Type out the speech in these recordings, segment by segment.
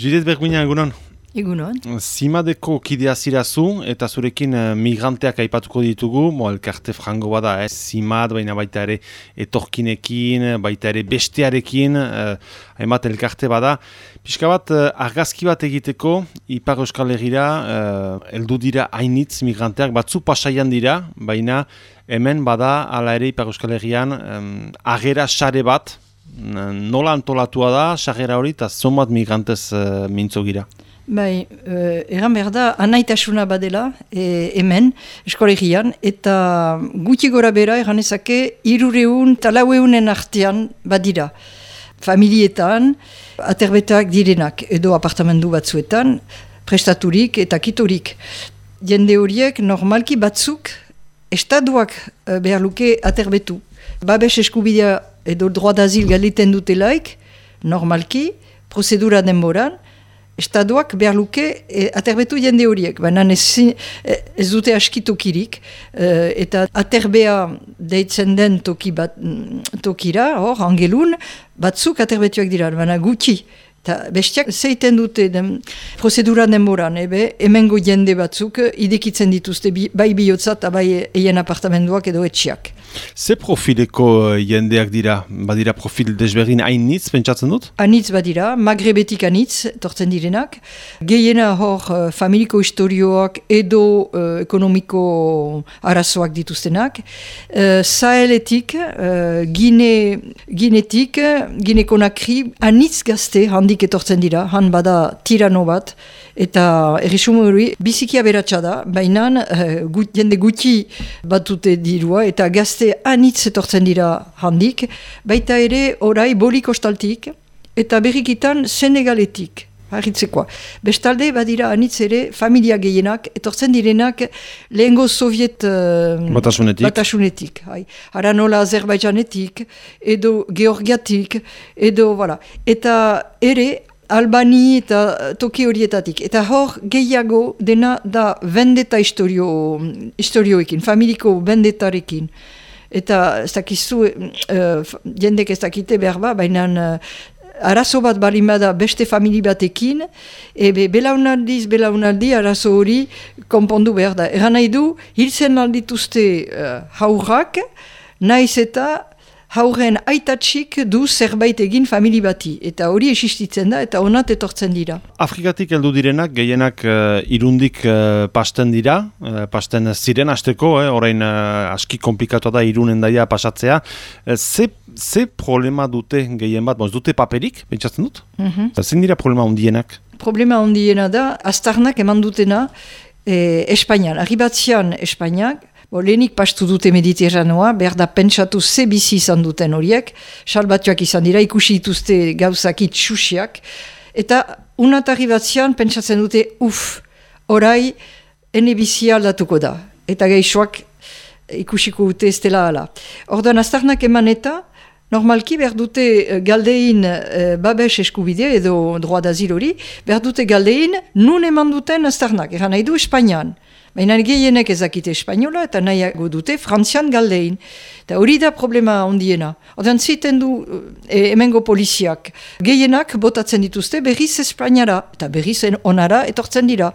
Judith Berguina, egunon. Egunon. Zimadeko kidea zirazu eta zurekin uh, migranteak aipatuko ditugu, mo elkarte frango bada, eh? zimad, baina baita ere etorkinekin, baita ere bestearekin, uh, hainbat elkarte bada. Piska bat, uh, argazki bat egiteko, Ipar Euskal Herriera, uh, eldu dira hainitz migranteak, batzu pasaian dira, baina hemen bada, ala ere Ipar Euskal Herrian, um, agera sare bat, nola antolatua da, sagera hori, eta zomat migrantez uh, mintzo gira? Bai, uh, eran behar da, anaitasuna badela, e, hemen, eskolegian, eta guti gora bera, eran ezake, irureun, talaueunen artean badira. Familietan, aterbetak direnak, edo apartamendu batzuetan, prestaturik eta kitorik. Jende horiek, normalki batzuk, estaduak uh, behar luke aterbetu. Babes eskubidea edo droit d'azil galiten dutelaik, normalki, prozedura denboran, estaduak behar luke e, aterbetu jende horiek, baina ez, e, ez dute askitokirik, e, eta aterbea deitzen den toki bat, tokira, hor, angelun, batzuk aterbetuak dira, baina guti. Ta bestiak zeiten dute den prozedura denboran, ebe, emengo jende batzuk idekitzen dituzte bai bihotza eta bai eien apartamenduak edo etxiak. Ze profileko uh, jendeak dira? Badira profil desberdin hainitz, pentsatzen dut? Hainitz badira, magrebetik hainitz, tortzen direnak. Gehiena hor uh, familiko historioak edo uh, ekonomiko arazoak dituztenak. Uh, Saheletik, uh, gine, ginetik, gine konakri, hainitz gazte handik etortzen dira, han bada tirano bat, eta erresumo hori biziki aberatsa da, baina uh, jende gutxi batute dirua, eta gazte anitz etortzen dira handik, baita ere orai bolik ostaltik eta berrikitan senegaletik. Harritzekoa. Bestalde, badira anitz ere, familia gehienak, etortzen direnak lehengo soviet uh, batasunetik. batasunetik hai. Ara nola Azerbaijanetik, edo Georgiatik, edo, voilà. Eta ere, Albani eta toki horietatik. Eta hor gehiago dena da vendeta historio, historioekin, familiko vendetarekin. Eta ez dakizu, uh, jendek ez dakite behar ba, baina uh, arazo bat balimada beste famili batekin, ebe belaunaldiz, belaunaldi arazo hori konpondu behar da. Eran nahi du, hilzen aldituzte uh, haurrak, naiz eta hauren aitatxik du zerbait egin famili bati. Eta hori existitzen da eta onat etortzen dira. Afrikatik heldu direnak, gehienak uh, irundik uh, pasten dira, uh, pasten ziren hasteko, eh, orain uh, aski komplikatu da irunen daia pasatzea. Uh, ze, ze problema dute gehien bat, boz, dute paperik, bentsatzen dut? Mm -hmm. Zer dira problema ondienak? Problema ondiena da, astarnak eman dutena, eh, Espainian, arribatzean Espainiak, Bo, lehenik pastu dute mediterranoa, behar da pentsatu ze bizi izan duten horiek, salbatuak izan dira, ikusi dituzte gauzakit txusiak, eta unatarri batzian pentsatzen dute, uf, orai, ene bizi aldatuko da. Eta gaixoak ikusiko dute ez dela ala. Ordan, aztarnak eman eta, Normalki behar dute eh, galdein e, babes eskubide edo droa d'azil hori, behar dute galdein nun eman duten aztarnak, eran nahi du Espainian. Baina gehienek ezakite espainola eta nahiago dute frantzian galdein. Eta hori da problema ondiena. Odan ziten du e, emengo poliziak. Gehienak botatzen dituzte berriz espainara eta berriz onara etortzen dira.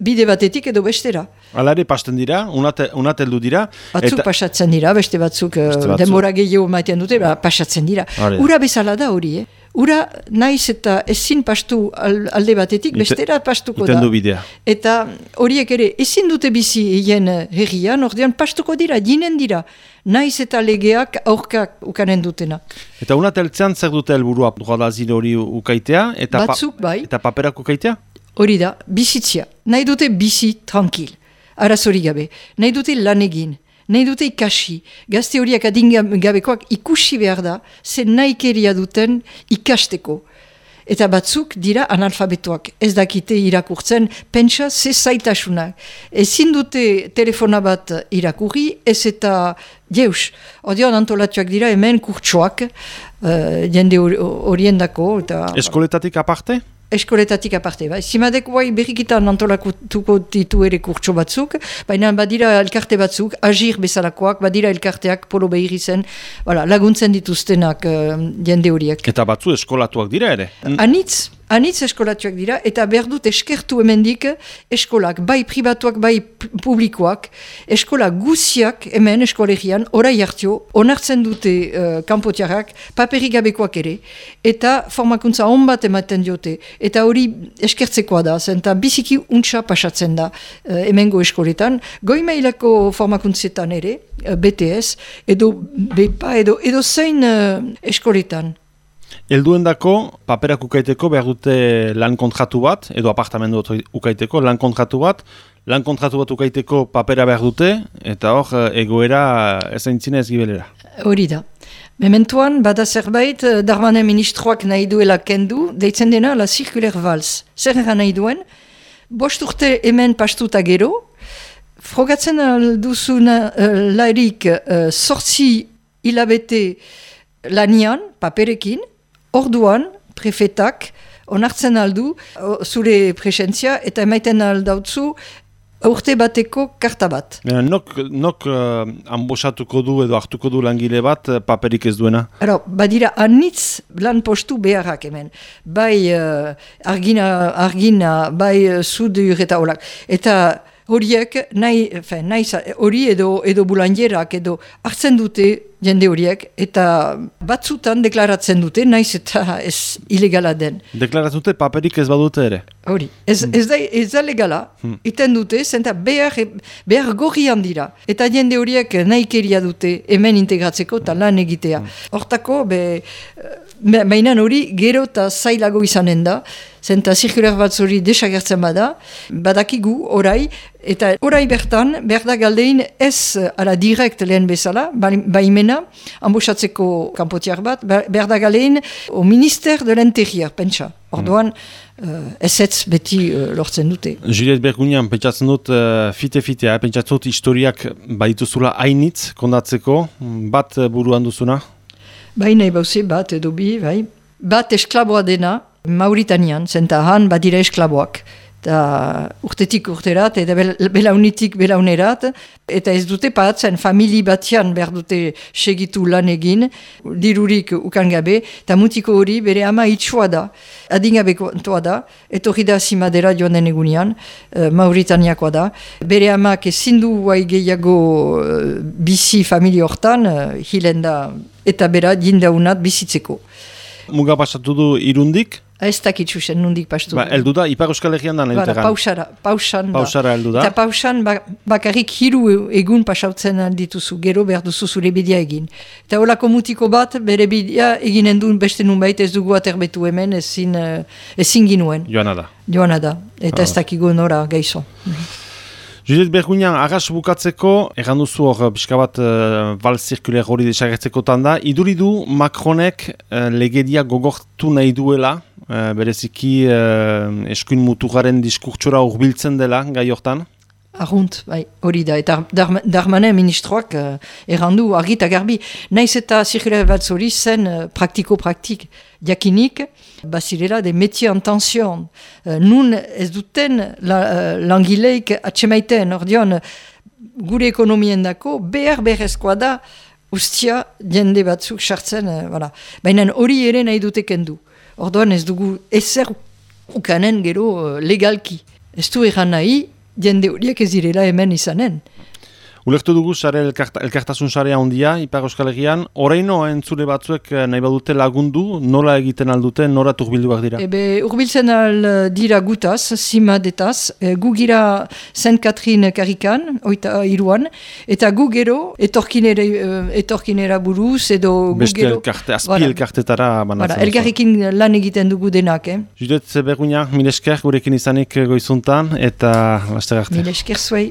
Bide batetik edo bestera. Alare pasten dira, unateldu dira. Batzuk pasatzen dira, beste batzuk, beste batzuk. denbora gehiago maitean dute, ba, pasatzen dira. Ura bezala da hori, eh? Ura naiz eta ezin pastu alde batetik, bestera pastuko da. bidea. Eta horiek ere ezin dute bizi hien herrian, ordean pastuko dira, jinen dira. Naiz eta legeak aurkak ukanen dutena. Eta una teltzean zer dute helburua droga hori ukaitea? Eta Batzuk bai. Eta paperak ukaitea? Hori da, bizitzia. Nahi dute bizi tranquil. Arazori gabe. Nahi dute lan egin nahi dute ikasi, gazte horiak adingabekoak ikusi behar da, ze nahi duten ikasteko. Eta batzuk dira analfabetoak, ez dakite irakurtzen, pentsa ze zaitasunak. Ezin dute telefona bat irakurri, ez eta jeus. Odean antolatuak dira hemen kurtsoak, uh, jende horiendako. Eskoletatik aparte? Eskoletatik aparte. Bai. Zimadek bai berrikitan antolakutuko ditu ere kurtso batzuk, baina badira elkarte batzuk, agir bezalakoak, badira elkarteak polo behiri zen, voilà, laguntzen dituztenak uh, jende horiek. Eta batzu eskolatuak dira ere? Anitz, anitz eskolatuak dira, eta behar dut eskertu hemendik eskolak, bai pribatuak, bai publikoak, eskola guziak hemen eskolegian, orai hartio, onartzen dute uh, kanpotiarrak, paperik gabekoak ere, eta formakuntza on bat ematen diote, eta hori eskertzekoa da, zenta biziki untsa pasatzen da uh, hemengo eskoletan, goi mailako formakuntzetan ere, uh, BTS, edo BEPA, edo, edo zein uh, eskoletan. Elduen dako, paperak ukaiteko behar dute lan kontratu bat, edo apartamendu ukaiteko lan kontratu bat, lan kontratu bat ukaiteko papera behar dute, eta hor, eh, egoera ezaintzina ez gibelera. Hori da. Mementuan, bada zerbait, eh, darmane ministroak nahi duela kendu, deitzen dena la circular vals. Zer nahi duen, bost urte hemen pastuta gero, frogatzen alduzuna uh, lairik uh, sortzi hilabete lanian, paperekin, Orduan, prefetak, onartzen aldu, zure presentzia, eta emaiten aldautzu, urte bateko karta bat. Ja, nok nok uh, du edo hartuko du langile bat uh, paperik ez duena? Ero, badira, anitz lan postu beharrak hemen. Bai uh, argina, argina, bai uh, zudu eta olak. Eta horiek, nahi, nahi, hori edo, edo bulanjerak edo hartzen dute jende horiek, eta batzutan deklaratzen dute, naiz eta ez ilegala den. Deklaratzen dute paperik ez badute ere? Hori, ez, hmm. ez, da, ez da legala, hmm. iten dute, zenta behar, behar gorrian dira. Eta jende horiek nahi dute hemen integratzeko eta lan egitea. Hmm. Hortako, be, mainan hori gero eta zailago izanen da, zenta zirkular bat zori desagertzen bada, badakigu orai, eta orai bertan, berda galdein ez ala direkt lehen bezala, baimena, ambosatzeko kanpotiar bat, berda galein o minister de l'interior, pentsa. Orduan, uh, ezetz beti uh, lortzen dute. Juliet Bergunian, pentsatzen dut fite-fitea, uh, pentsatzen dut historiak badituzula hainitz kondatzeko, bat buruan duzuna? Bai nahi bauze, bat edo bi, bai. Bat esklaboa dena, Mauritanian, zenta han badira esklaboak eta urtetik urterat, eta belaunitik belaunerat, eta ez dute paatzen famili batian behar dute segitu lan egin, dirurik ukan gabe, eta mutiko hori bere ama itxua da, adingabekoa da, etorri da zimadera joan den egunean, uh, Mauritaniakoa da, bere amak ezindu guai gehiago uh, bizi famili hortan, uh, hilen da, eta bera jindaunat bizitzeko. Muga pasatu du irundik? Ez dakitzu zen nundik pastu. Ba, eldu da, Ipar Euskal Herrian da nahi pausara, pausan da. Pausara eldu da. Eta pausan ba, bakarrik hiru egun pasautzen dituzu, gero behar duzu zure bidea egin. Eta holako mutiko bat, bere bidea eginen duen beste nun ez dugu aterbetu hemen, ezin, eh, ezin ginuen. Joana da. Joana da, eta ez ah. dakigu nora gaizo. Judith Bergunian, agas bukatzeko, egan duzu hor, pixka bat, uh, bal zirkuler hori desagertzeko tanda, iduridu Macronek uh, legedia gogortu nahi duela, uh, bereziki uh, eskuin mutuaren diskurtsora urbiltzen dela, gai hortan? Arrunt, bai, hori da, eta darmanen ministroak uh, errandu argita garbi. Naiz eta zirkuler bat zori zen uh, praktiko-praktik jakinik, bazirela de métier en tension. Uh, nun ez duten la, uh, langileik atxemaiten, ordeon, gure ekonomien dako, behar beharrezkoa da, ustia jende batzuk sartzen, uh, voilà. baina hori ere nahi dute kendu. Orduan ez dugu ezer ukanen gero uh, legalki. Ez du eran nahi, jende horiek ez direla hemen izanen. Ulertu dugu sare elkartasun sarea handia Ipar Euskal Herrian, oraino entzule batzuek eh, nahi badute lagundu, nola egiten aldute, nora turbilduak dira? Ebe, urbiltzen al dira gutaz, simadetaz, e, gu gira Saint Catherine Karikan, oita iruan, eta gu gero etorkinera, eh, etorkinera buruz, edo gu Beste elkarte, azpi elkartetara banatzen. Elgarrekin lan egiten dugu denak, eh? Judet Bergunia, milesker gurekin izanik goizuntan, eta laster arte. Milesker zuei.